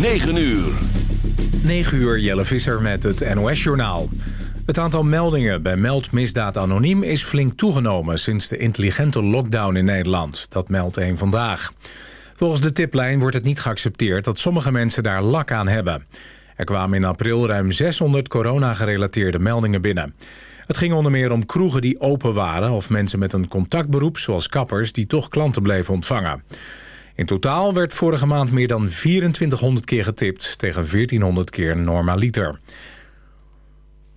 9 uur. 9 uur, Jelle Visser met het NOS-journaal. Het aantal meldingen bij Meldmisdaad Anoniem is flink toegenomen... sinds de intelligente lockdown in Nederland. Dat meldt een vandaag. Volgens de tiplijn wordt het niet geaccepteerd... dat sommige mensen daar lak aan hebben. Er kwamen in april ruim 600 corona-gerelateerde meldingen binnen. Het ging onder meer om kroegen die open waren... of mensen met een contactberoep, zoals kappers... die toch klanten bleven ontvangen. In totaal werd vorige maand meer dan 2400 keer getipt... tegen 1400 keer normaliter.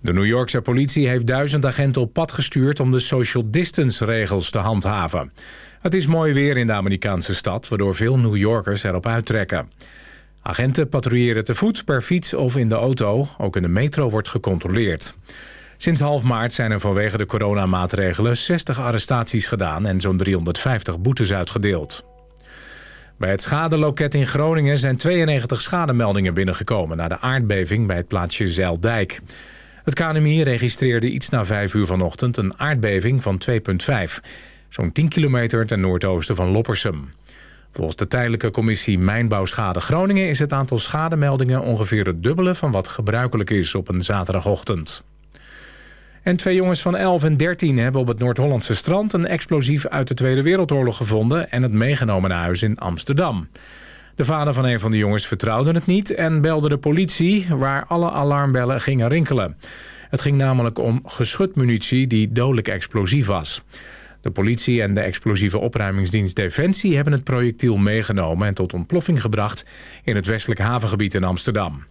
De New Yorkse politie heeft duizend agenten op pad gestuurd... om de social distance regels te handhaven. Het is mooi weer in de Amerikaanse stad... waardoor veel New Yorkers erop uittrekken. Agenten patrouilleren te voet, per fiets of in de auto. Ook in de metro wordt gecontroleerd. Sinds half maart zijn er vanwege de coronamaatregelen 60 arrestaties gedaan... en zo'n 350 boetes uitgedeeld. Bij het schadeloket in Groningen zijn 92 schademeldingen binnengekomen... na de aardbeving bij het plaatsje Zeildijk. Het KNMI registreerde iets na 5 uur vanochtend een aardbeving van 2,5. Zo'n 10 kilometer ten noordoosten van Loppersum. Volgens de tijdelijke commissie Mijnbouwschade Groningen... is het aantal schademeldingen ongeveer het dubbele van wat gebruikelijk is op een zaterdagochtend. En twee jongens van 11 en 13 hebben op het Noord-Hollandse strand... een explosief uit de Tweede Wereldoorlog gevonden... en het meegenomen naar huis in Amsterdam. De vader van een van de jongens vertrouwde het niet... en belde de politie, waar alle alarmbellen gingen rinkelen. Het ging namelijk om geschutmunitie die dodelijk explosief was. De politie en de explosieve opruimingsdienst Defensie... hebben het projectiel meegenomen en tot ontploffing gebracht... in het westelijk havengebied in Amsterdam.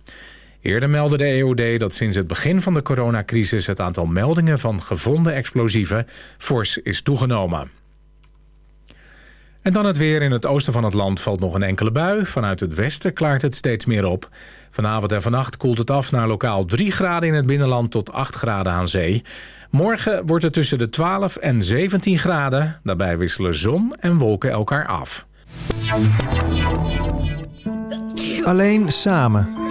Eerder meldde de EOD dat sinds het begin van de coronacrisis... het aantal meldingen van gevonden explosieven fors is toegenomen. En dan het weer. In het oosten van het land valt nog een enkele bui. Vanuit het westen klaart het steeds meer op. Vanavond en vannacht koelt het af naar lokaal 3 graden in het binnenland tot 8 graden aan zee. Morgen wordt het tussen de 12 en 17 graden. Daarbij wisselen zon en wolken elkaar af. Alleen samen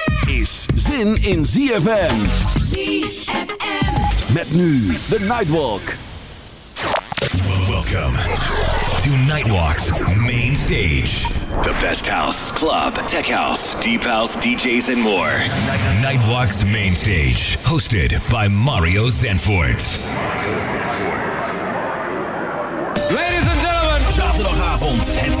zin in ZFM. ZFM. Met nu de Nightwalk. Welcome to Nightwalk's main stage. The best house, club, tech house, deep house, DJs, and more. Nightwalk's main stage, hosted by Mario Zanfort. Ladies and gentlemen. Zaterdagavond, het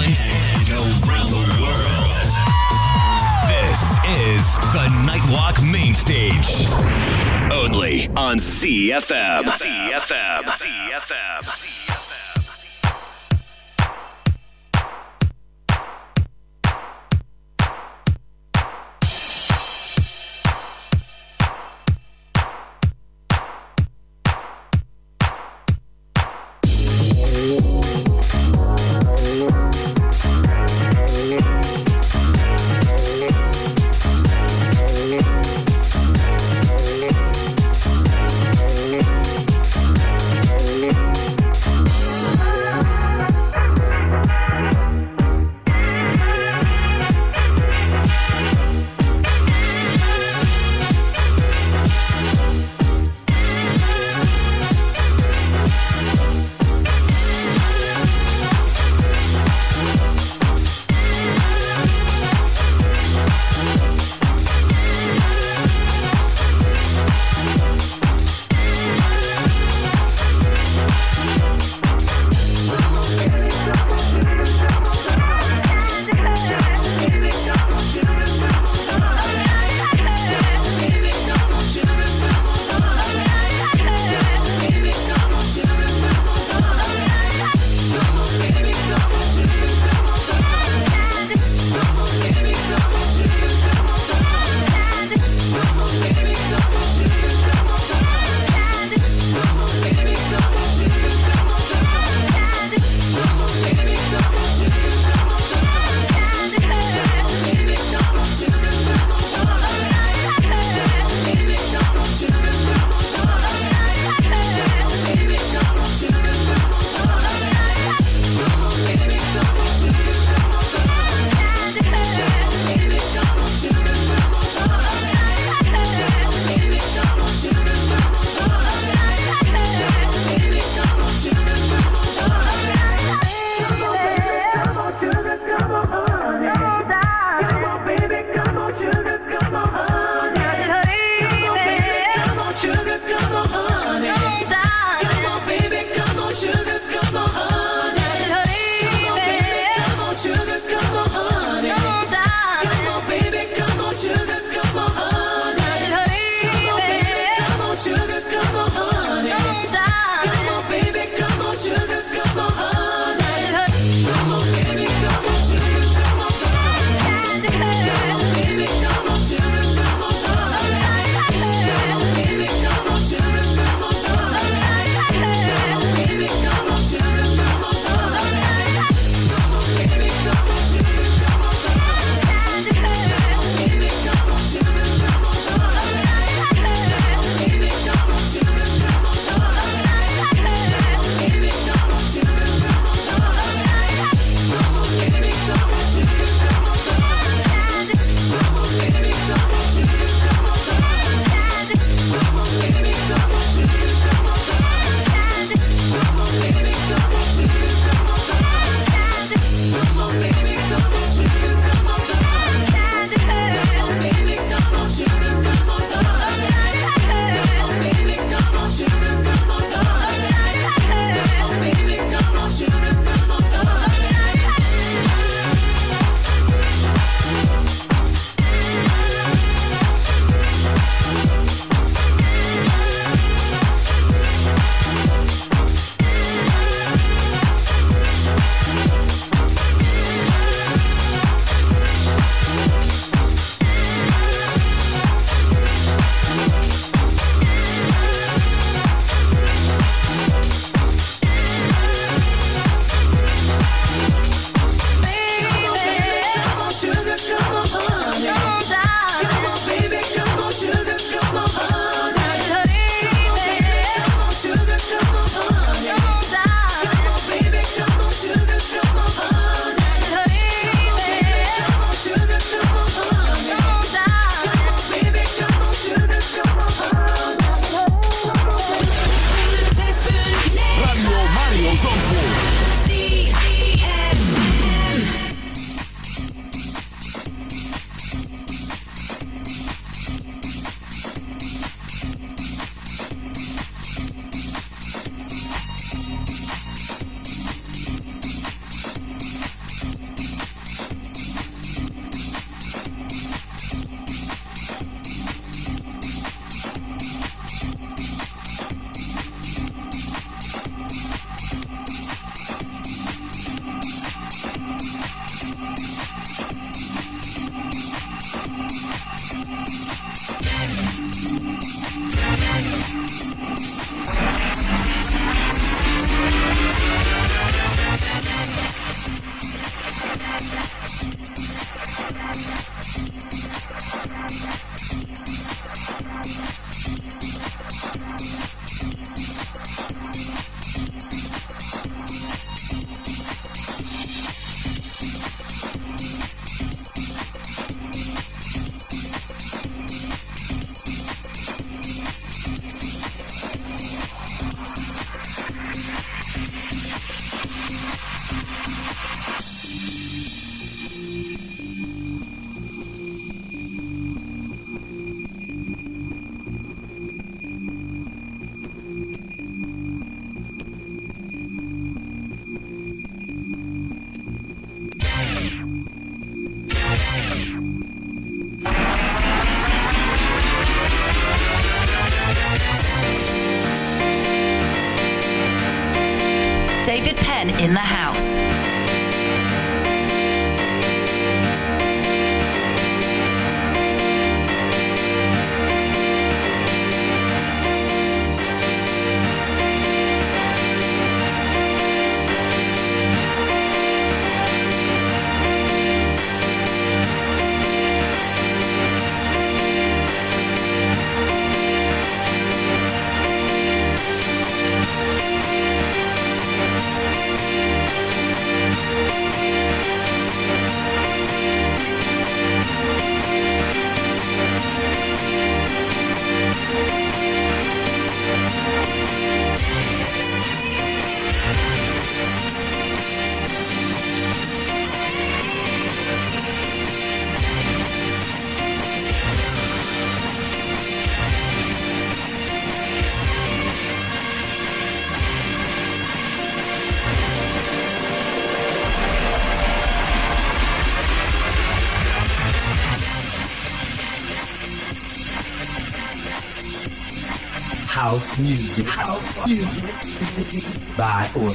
House music. House music. By or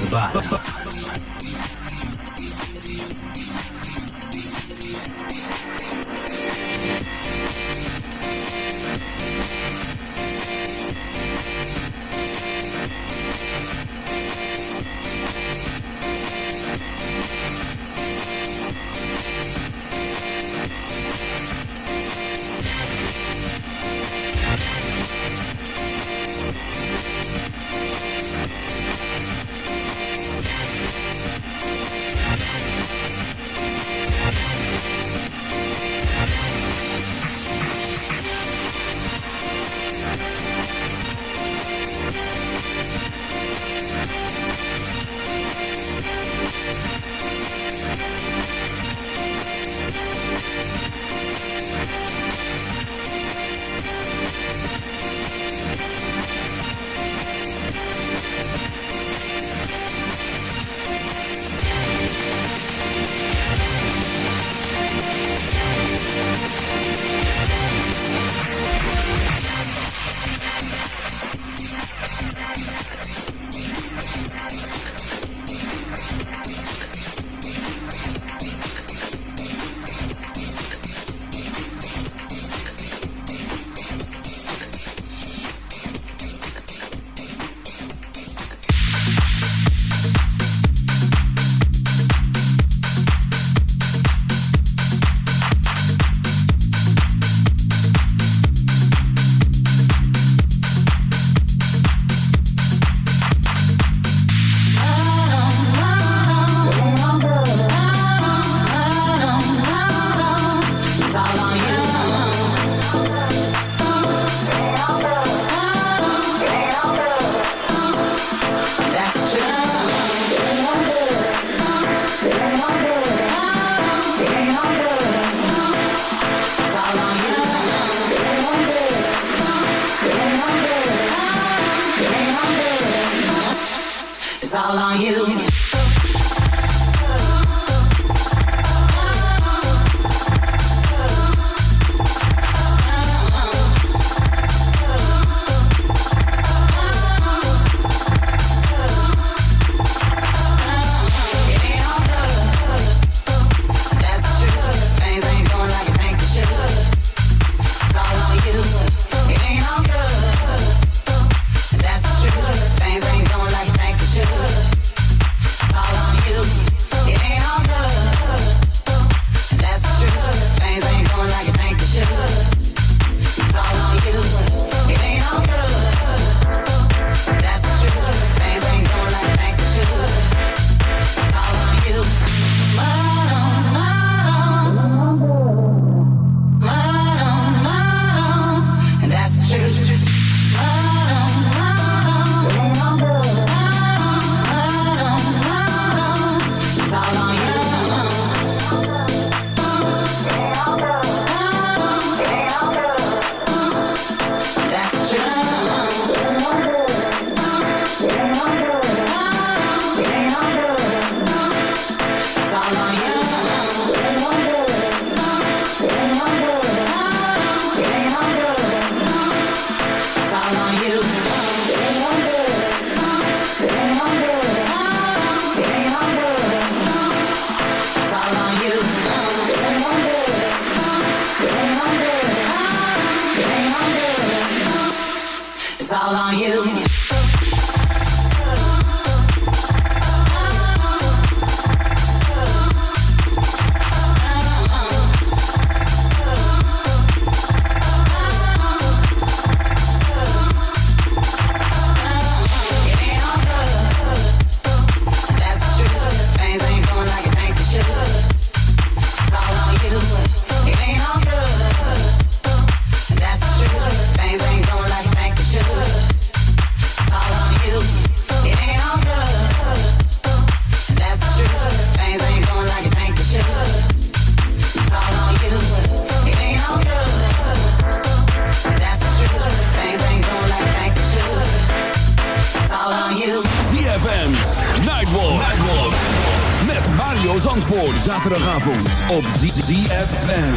Zandvoort. Zaterdagavond op ZFM.